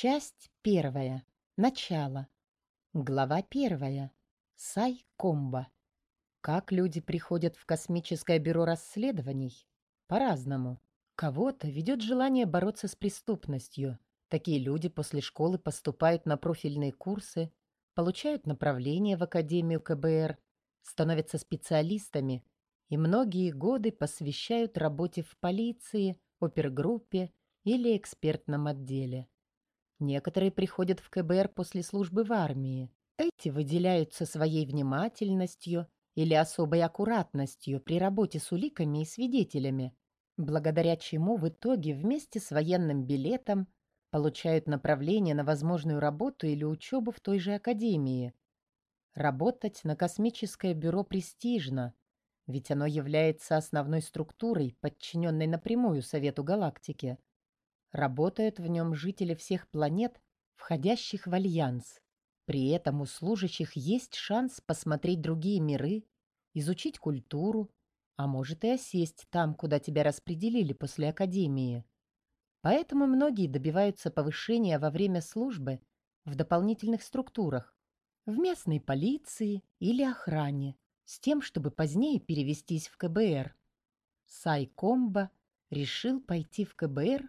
Часть первая. Начало. Глава первая. Сай-комбо. Как люди приходят в космическое бюро расследований? По-разному. Кого-то ведет желание бороться с преступностью. Такие люди после школы поступают на профильные курсы, получают направление в Академию КБР, становятся специалистами и многие годы посвящают работе в полиции, опергруппе или экспертном отделе. Некоторые приходят в КБР после службы в армии. Эти выделяются своей внимательностью или особой аккуратностью при работе с уликами и свидетелями, благодаря чему в итоге вместе с военным билетом получают направление на возможную работу или учебу в той же академии. Работать на космическое бюро престижно, ведь оно является основной структурой, подчиненной напрямую Совету Галактики. Работают в нем жители всех планет, входящих в Альянс. При этом у служащих есть шанс посмотреть другие миры, изучить культуру, а может и осесть там, куда тебя распределили после академии. Поэтому многие добиваются повышения во время службы в дополнительных структурах, в местной полиции или охране, с тем, чтобы позднее перевестись в КБР. Сай Комбо решил пойти в КБР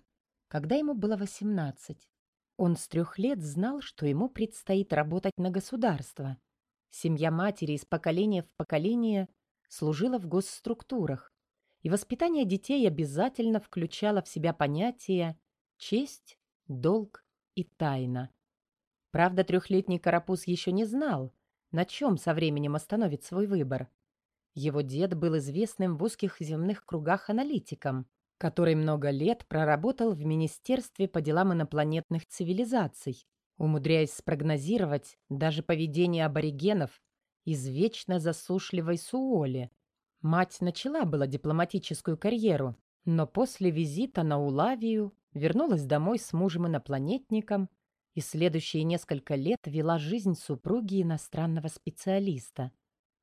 когда ему было 18. Он с трех лет знал, что ему предстоит работать на государство. Семья матери из поколения в поколение служила в госструктурах, и воспитание детей обязательно включало в себя понятия честь, долг и тайна. Правда, трехлетний Карапуз еще не знал, на чем со временем остановит свой выбор. Его дед был известным в узких земных кругах аналитиком, который много лет проработал в Министерстве по делам инопланетных цивилизаций, умудряясь спрогнозировать даже поведение аборигенов из вечно засушливой Суоли. Мать начала была дипломатическую карьеру, но после визита на Улавию вернулась домой с мужем-инопланетником и следующие несколько лет вела жизнь супруги иностранного специалиста.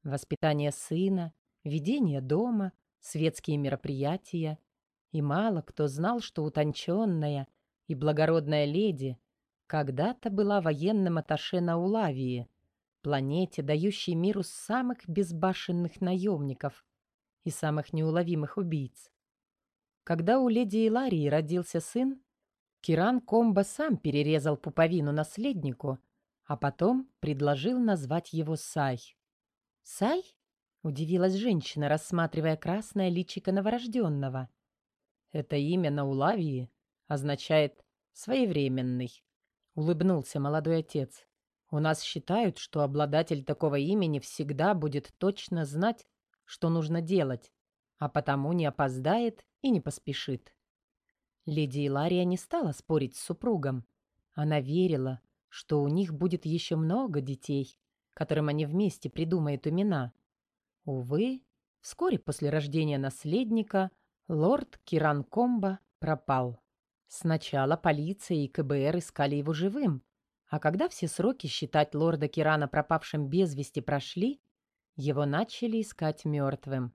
Воспитание сына, ведение дома, светские мероприятия, и мало кто знал, что утонченная и благородная леди когда-то была военным атташе на Улавии, планете, дающей миру самых безбашенных наемников и самых неуловимых убийц. Когда у леди Иларии родился сын, Киран Комбо сам перерезал пуповину наследнику, а потом предложил назвать его Сай. «Сай?» — удивилась женщина, рассматривая красное личико новорожденного. Это имя на Улавии означает «своевременный», — улыбнулся молодой отец. «У нас считают, что обладатель такого имени всегда будет точно знать, что нужно делать, а потому не опоздает и не поспешит». Леди Илария не стала спорить с супругом. Она верила, что у них будет еще много детей, которым они вместе придумают имена. Увы, вскоре после рождения наследника – Лорд Киран Комба пропал. Сначала полиция и КБР искали его живым, а когда все сроки считать лорда Кирана пропавшим без вести прошли, его начали искать мертвым.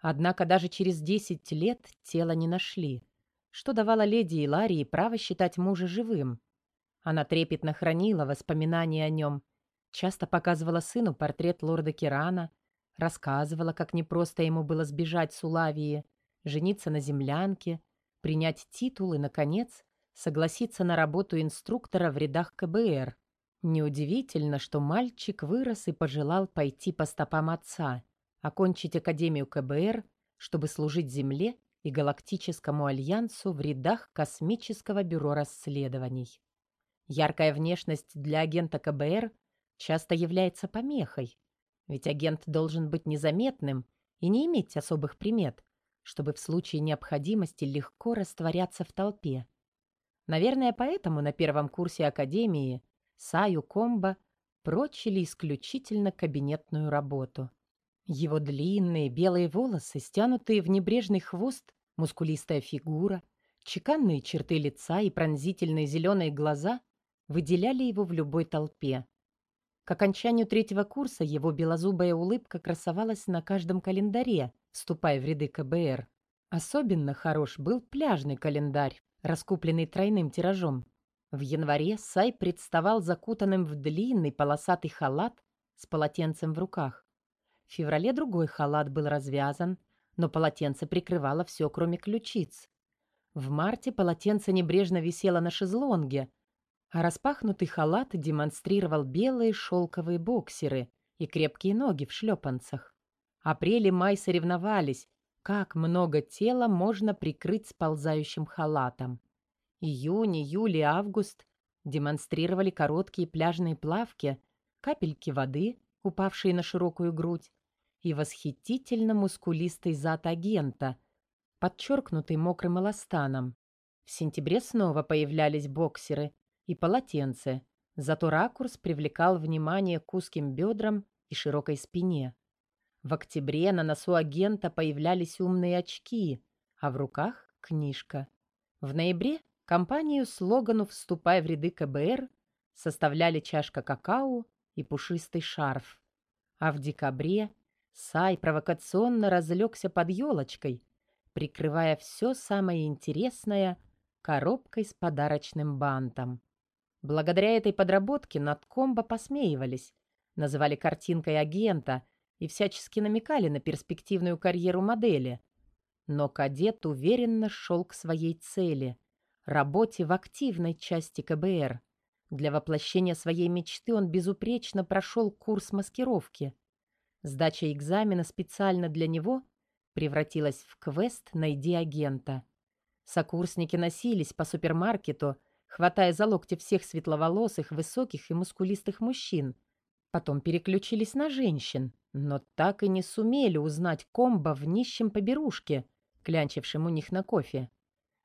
Однако даже через десять лет тело не нашли, что давало леди Иларии право считать мужа живым. Она трепетно хранила воспоминания о нем, часто показывала сыну портрет лорда Кирана, рассказывала, как непросто ему было сбежать с Улавии, жениться на землянке, принять титул и, наконец, согласиться на работу инструктора в рядах КБР. Неудивительно, что мальчик вырос и пожелал пойти по стопам отца, окончить Академию КБР, чтобы служить Земле и Галактическому Альянсу в рядах Космического бюро расследований. Яркая внешность для агента КБР часто является помехой, ведь агент должен быть незаметным и не иметь особых примет, чтобы в случае необходимости легко растворяться в толпе. Наверное, поэтому на первом курсе Академии Саю Комбо прочили исключительно кабинетную работу. Его длинные белые волосы, стянутые в небрежный хвост, мускулистая фигура, чеканные черты лица и пронзительные зеленые глаза выделяли его в любой толпе. К окончанию третьего курса его белозубая улыбка красовалась на каждом календаре, вступая в ряды КБР. Особенно хорош был пляжный календарь, раскупленный тройным тиражом. В январе Сай представал закутанным в длинный полосатый халат с полотенцем в руках. В феврале другой халат был развязан, но полотенце прикрывало все, кроме ключиц. В марте полотенце небрежно висело на шезлонге, а распахнутый халат демонстрировал белые шелковые боксеры и крепкие ноги в шлепанцах. Апрель и май соревновались, как много тела можно прикрыть сползающим халатом. Июнь, июль и август демонстрировали короткие пляжные плавки, капельки воды, упавшие на широкую грудь, и восхитительно мускулистый зад агента, подчеркнутый мокрым эластаном. В сентябре снова появлялись боксеры и полотенце, зато ракурс привлекал внимание к узким бедрам и широкой спине. В октябре на носу агента появлялись умные очки, а в руках — книжка. В ноябре компанию слогану «Вступай в ряды КБР» составляли чашка какао и пушистый шарф. А в декабре Сай провокационно разлегся под елочкой, прикрывая все самое интересное коробкой с подарочным бантом. Благодаря этой подработке над комбо посмеивались, называли картинкой агента и всячески намекали на перспективную карьеру модели. Но кадет уверенно шел к своей цели – работе в активной части КБР. Для воплощения своей мечты он безупречно прошел курс маскировки – Сдача экзамена специально для него превратилась в квест «Найди агента». Сокурсники носились по супермаркету, хватая за локти всех светловолосых, высоких и мускулистых мужчин. Потом переключились на женщин, но так и не сумели узнать комбо в нищем поберушке, клянчившем у них на кофе.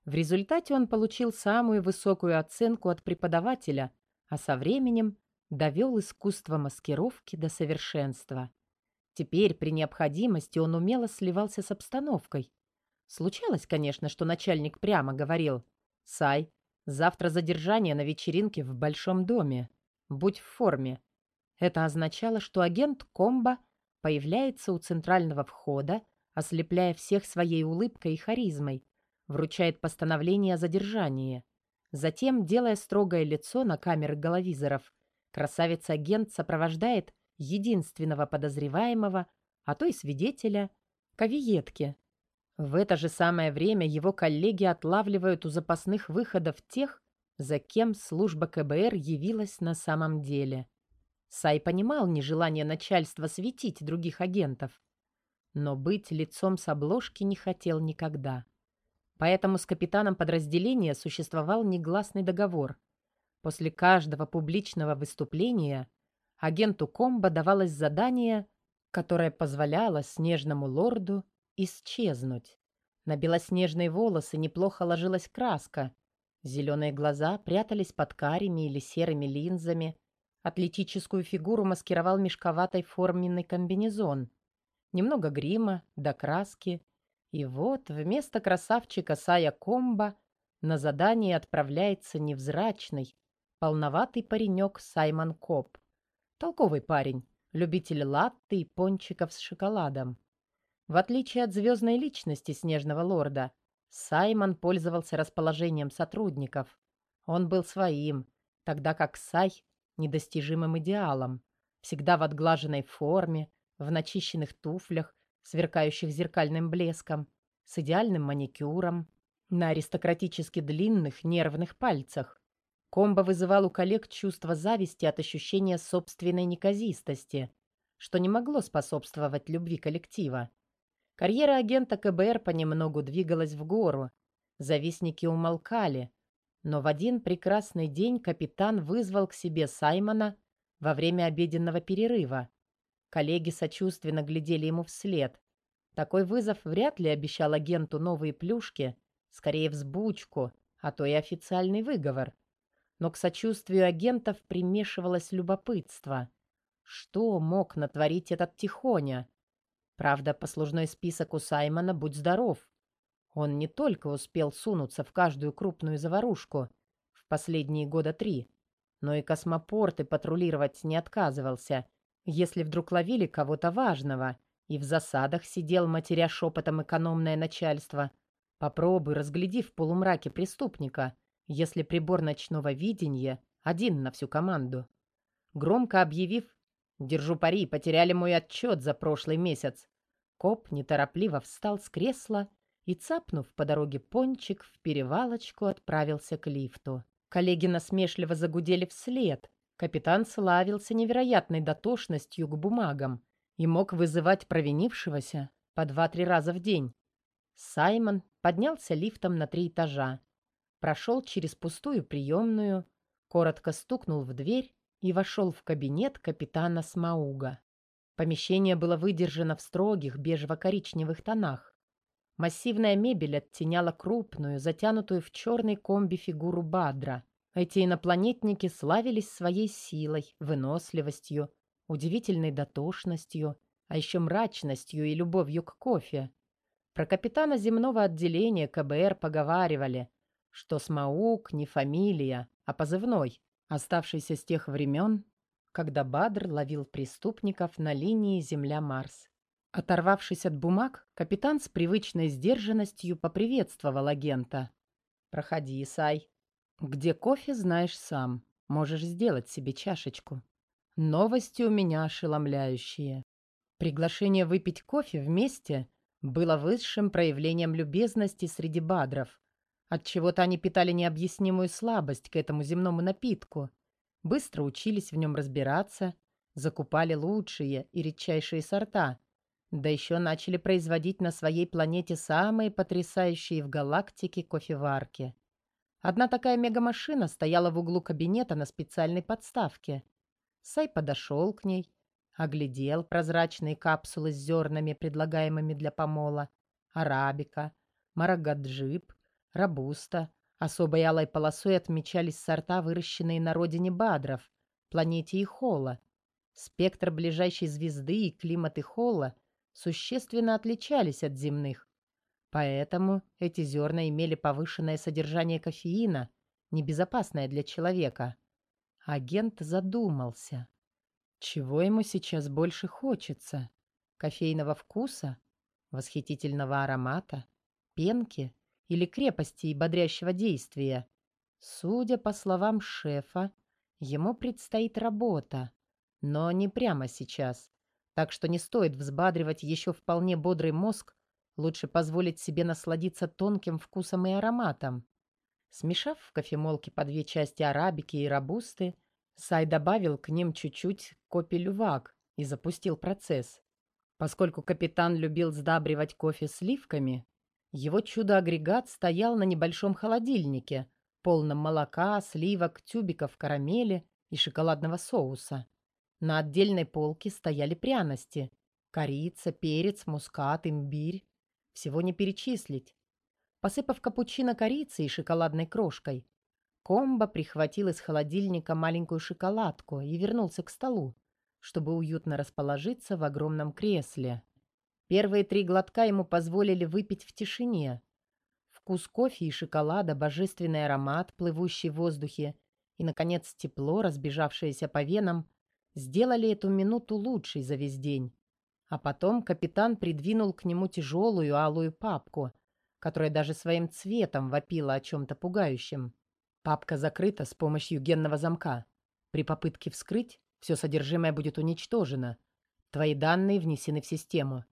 В результате он получил самую высокую оценку от преподавателя, а со временем довел искусство маскировки до совершенства. Теперь, при необходимости, он умело сливался с обстановкой. Случалось, конечно, что начальник прямо говорил «Сай, завтра задержание на вечеринке в большом доме. Будь в форме». Это означало, что агент Комбо появляется у центрального входа, ослепляя всех своей улыбкой и харизмой, вручает постановление о задержании. Затем, делая строгое лицо на камеры головизоров, красавец-агент сопровождает единственного подозреваемого, а то и свидетеля, к авиетке. В это же самое время его коллеги отлавливают у запасных выходов тех, за кем служба КБР явилась на самом деле. Сай понимал нежелание начальства светить других агентов, но быть лицом с обложки не хотел никогда. Поэтому с капитаном подразделения существовал негласный договор. После каждого публичного выступления – агенту Комбо давалось задание, которое позволяло снежному лорду исчезнуть. На белоснежные волосы неплохо ложилась краска. Зеленые глаза прятались под карими или серыми линзами. Атлетическую фигуру маскировал мешковатой форменный комбинезон. Немного грима, до краски. И вот вместо красавчика Сая Комба на задание отправляется невзрачный, полноватый паренек Саймон Коп. Толковый парень, любитель латте и пончиков с шоколадом. В отличие от звездной личности Снежного Лорда, Саймон пользовался расположением сотрудников. Он был своим, тогда как Сай — недостижимым идеалом. Всегда в отглаженной форме, в начищенных туфлях, сверкающих зеркальным блеском, с идеальным маникюром, на аристократически длинных нервных пальцах. Комбо вызывал у коллег чувство зависти от ощущения собственной неказистости, что не могло способствовать любви коллектива. Карьера агента КБР понемногу двигалась в гору, завистники умолкали, но в один прекрасный день капитан вызвал к себе Саймона во время обеденного перерыва. Коллеги сочувственно глядели ему вслед. Такой вызов вряд ли обещал агенту новые плюшки, скорее взбучку, а то и официальный выговор но к сочувствию агентов примешивалось любопытство. Что мог натворить этот Тихоня? Правда, послужной список у Саймона «Будь здоров». Он не только успел сунуться в каждую крупную заварушку в последние года три, но и космопорты патрулировать не отказывался, если вдруг ловили кого-то важного, и в засадах сидел, матеря шепотом экономное начальство. Попробуй, разгляди в полумраке преступника — если прибор ночного видения один на всю команду. Громко объявив «Держу пари, потеряли мой отчет за прошлый месяц», коп неторопливо встал с кресла и, цапнув по дороге пончик, в перевалочку отправился к лифту. Коллеги насмешливо загудели вслед. Капитан славился невероятной дотошностью к бумагам и мог вызывать провинившегося по два-три раза в день. Саймон поднялся лифтом на три этажа, прошел через пустую приемную, коротко стукнул в дверь и вошел в кабинет капитана Смауга. Помещение было выдержано в строгих бежево-коричневых тонах. Массивная мебель оттеняла крупную, затянутую в черный комби фигуру Бадра. Эти инопланетники славились своей силой, выносливостью, удивительной дотошностью, а еще мрачностью и любовью к кофе. Про капитана земного отделения КБР поговаривали, что Смаук не фамилия, а позывной, оставшийся с тех времен, когда Бадр ловил преступников на линии Земля-Марс. Оторвавшись от бумаг, капитан с привычной сдержанностью поприветствовал агента. «Проходи, Исай. Где кофе, знаешь сам. Можешь сделать себе чашечку. Новости у меня ошеломляющие. Приглашение выпить кофе вместе было высшим проявлением любезности среди бадров. Отчего-то они питали необъяснимую слабость к этому земному напитку. Быстро учились в нем разбираться, закупали лучшие и редчайшие сорта – да еще начали производить на своей планете самые потрясающие в галактике кофеварки. Одна такая мегамашина стояла в углу кабинета на специальной подставке. Сай подошел к ней, оглядел прозрачные капсулы с зернами, предлагаемыми для помола, арабика, марагаджип, рабуста. Особой алой полосой отмечались сорта, выращенные на родине Бадров, планете Ихола. Спектр ближайшей звезды и климат Ихола существенно отличались от земных. Поэтому эти зерна имели повышенное содержание кофеина, небезопасное для человека. Агент задумался. Чего ему сейчас больше хочется? Кофейного вкуса? Восхитительного аромата? Пенки? Или крепости и бодрящего действия? Судя по словам шефа, ему предстоит работа. Но не прямо сейчас. Так что не стоит взбадривать еще вполне бодрый мозг, лучше позволить себе насладиться тонким вкусом и ароматом. Смешав в кофемолке по две части арабики и рабусты, Сай добавил к ним чуть-чуть копи-лювак и запустил процесс. Поскольку капитан любил сдабривать кофе сливками, его чудо-агрегат стоял на небольшом холодильнике, полном молока, сливок, тюбиков карамели и шоколадного соуса. На отдельной полке стояли пряности. Корица, перец, мускат, имбирь. Всего не перечислить. Посыпав капучино корицей и шоколадной крошкой, Комбо прихватил из холодильника маленькую шоколадку и вернулся к столу, чтобы уютно расположиться в огромном кресле. Первые три глотка ему позволили выпить в тишине. Вкус кофе и шоколада, божественный аромат, плывущий в воздухе, и, наконец, тепло, разбежавшееся по венам, сделали эту минуту лучшей за весь день. А потом капитан придвинул к нему тяжелую алую папку, которая даже своим цветом вопила о чем-то пугающем. Папка закрыта с помощью генного замка. При попытке вскрыть все содержимое будет уничтожено. Твои данные внесены в систему.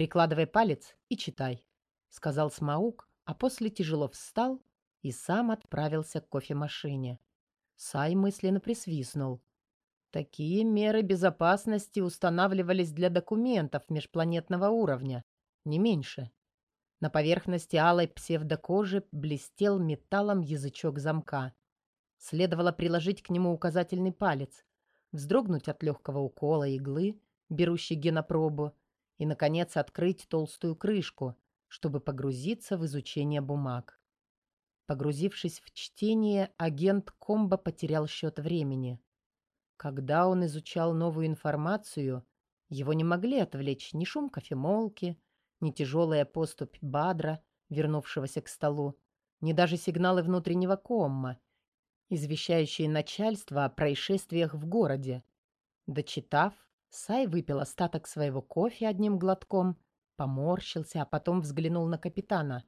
Прикладывай палец и читай, — сказал Смаук, а после тяжело встал и сам отправился к кофемашине. Сай мысленно присвистнул. Такие меры безопасности устанавливались для документов межпланетного уровня, не меньше. На поверхности алой псевдокожи блестел металлом язычок замка. Следовало приложить к нему указательный палец, вздрогнуть от легкого укола иглы, берущей генопробу, и, наконец, открыть толстую крышку, чтобы погрузиться в изучение бумаг. Погрузившись в чтение, агент Комбо потерял счет времени. Когда он изучал новую информацию, его не могли отвлечь ни шум кофемолки, ни тяжелая поступь Бадра, вернувшегося к столу, ни даже сигналы внутреннего комма, извещающие начальство о происшествиях в городе. Дочитав, Сай выпил остаток своего кофе одним глотком, поморщился, а потом взглянул на капитана.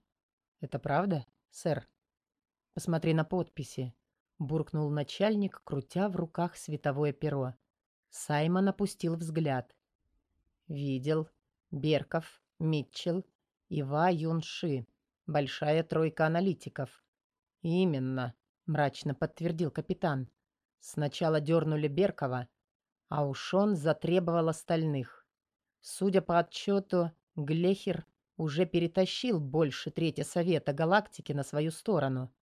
«Это правда, сэр?» Посмотри на подписи», — буркнул начальник, крутя в руках световое перо. Саймон опустил взгляд. «Видел. Берков, Митчелл, Ива Юнши. Большая тройка аналитиков». «Именно», — мрачно подтвердил капитан. «Сначала дернули Беркова, а уж он затребовал остальных. Судя по отчету, Глехер уже перетащил больше трети Совета Галактики на свою сторону.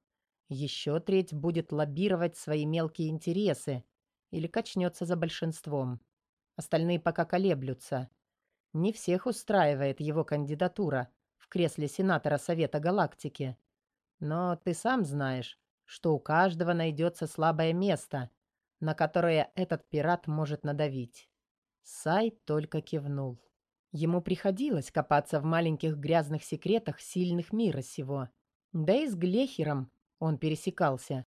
Еще треть будет лоббировать свои мелкие интересы или качнется за большинством. Остальные пока колеблются. Не всех устраивает его кандидатура в кресле сенатора Совета Галактики. Но ты сам знаешь, что у каждого найдется слабое место, на которое этот пират может надавить. Сай только кивнул. Ему приходилось копаться в маленьких грязных секретах сильных мира сего. Да и с Глехером он пересекался.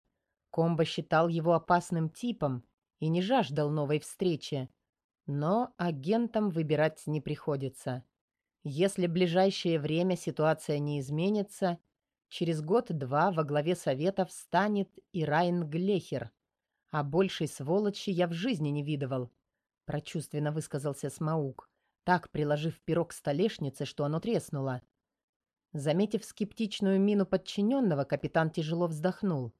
Комбо считал его опасным типом и не жаждал новой встречи. Но агентам выбирать не приходится. Если ближайшее время ситуация не изменится, через год-два во главе совета встанет и Райан Глехер – а большей сволочи я в жизни не видывал. Прочувственно высказался Смаук, так приложив пирог к столешнице, что оно треснуло. Заметив скептичную мину подчиненного, капитан тяжело вздохнул.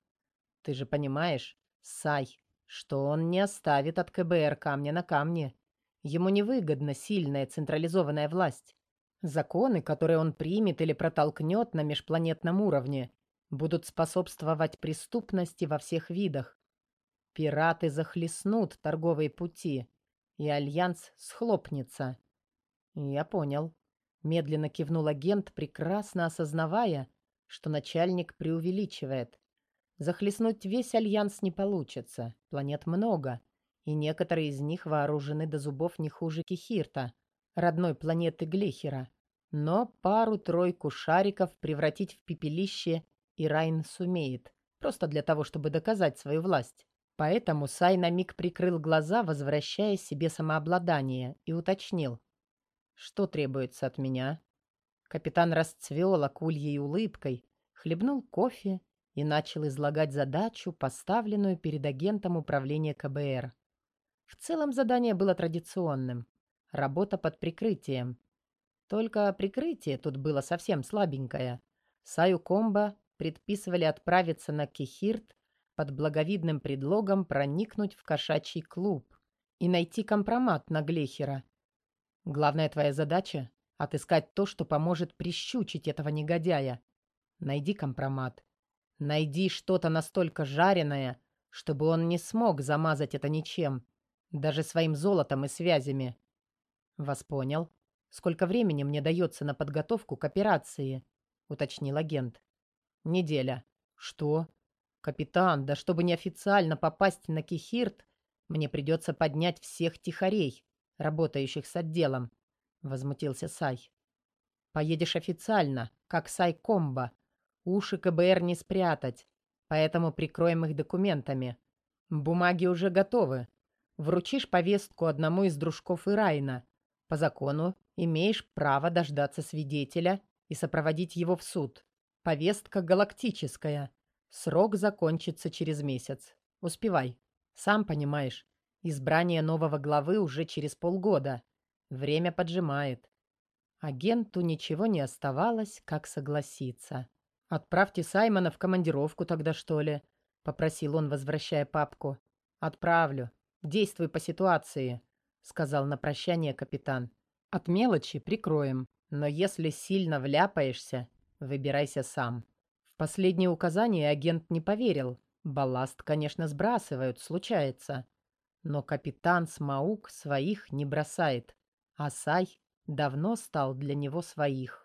«Ты же понимаешь, Сай, что он не оставит от КБР камня на камне. Ему невыгодна сильная централизованная власть. Законы, которые он примет или протолкнет на межпланетном уровне, будут способствовать преступности во всех видах. Пираты захлестнут торговые пути, и альянс схлопнется. Я понял. Медленно кивнул агент, прекрасно осознавая, что начальник преувеличивает. Захлестнуть весь альянс не получится. Планет много, и некоторые из них вооружены до зубов не хуже Кихирта, родной планеты Глехера. Но пару-тройку шариков превратить в пепелище Ирайн сумеет, просто для того, чтобы доказать свою власть. Поэтому Сай на миг прикрыл глаза, возвращая себе самообладание, и уточнил. «Что требуется от меня?» Капитан расцвел акульей улыбкой, хлебнул кофе и начал излагать задачу, поставленную перед агентом управления КБР. В целом задание было традиционным. Работа под прикрытием. Только прикрытие тут было совсем слабенькое. Саю Комбо предписывали отправиться на Кихирт под благовидным предлогом проникнуть в кошачий клуб и найти компромат на Глехера. Главная твоя задача — отыскать то, что поможет прищучить этого негодяя. Найди компромат. Найди что-то настолько жареное, чтобы он не смог замазать это ничем, даже своим золотом и связями. Вас понял. Сколько времени мне дается на подготовку к операции? Уточнил агент. Неделя. Что? «Капитан, да чтобы неофициально попасть на Кихирт, мне придется поднять всех тихарей, работающих с отделом», — возмутился Сай. «Поедешь официально, как Сай Комбо. Уши КБР не спрятать, поэтому прикроем их документами. Бумаги уже готовы. Вручишь повестку одному из дружков Ирайна. По закону имеешь право дождаться свидетеля и сопроводить его в суд. Повестка галактическая». Срок закончится через месяц. Успевай. Сам понимаешь, избрание нового главы уже через полгода. Время поджимает. Агенту ничего не оставалось, как согласиться. «Отправьте Саймона в командировку тогда, что ли?» — попросил он, возвращая папку. «Отправлю. Действуй по ситуации», — сказал на прощание капитан. «От мелочи прикроем, но если сильно вляпаешься, выбирайся сам». Последнее указание агент не поверил. Балласт, конечно, сбрасывают, случается. Но капитан Смаук своих не бросает. А Сай давно стал для него своих.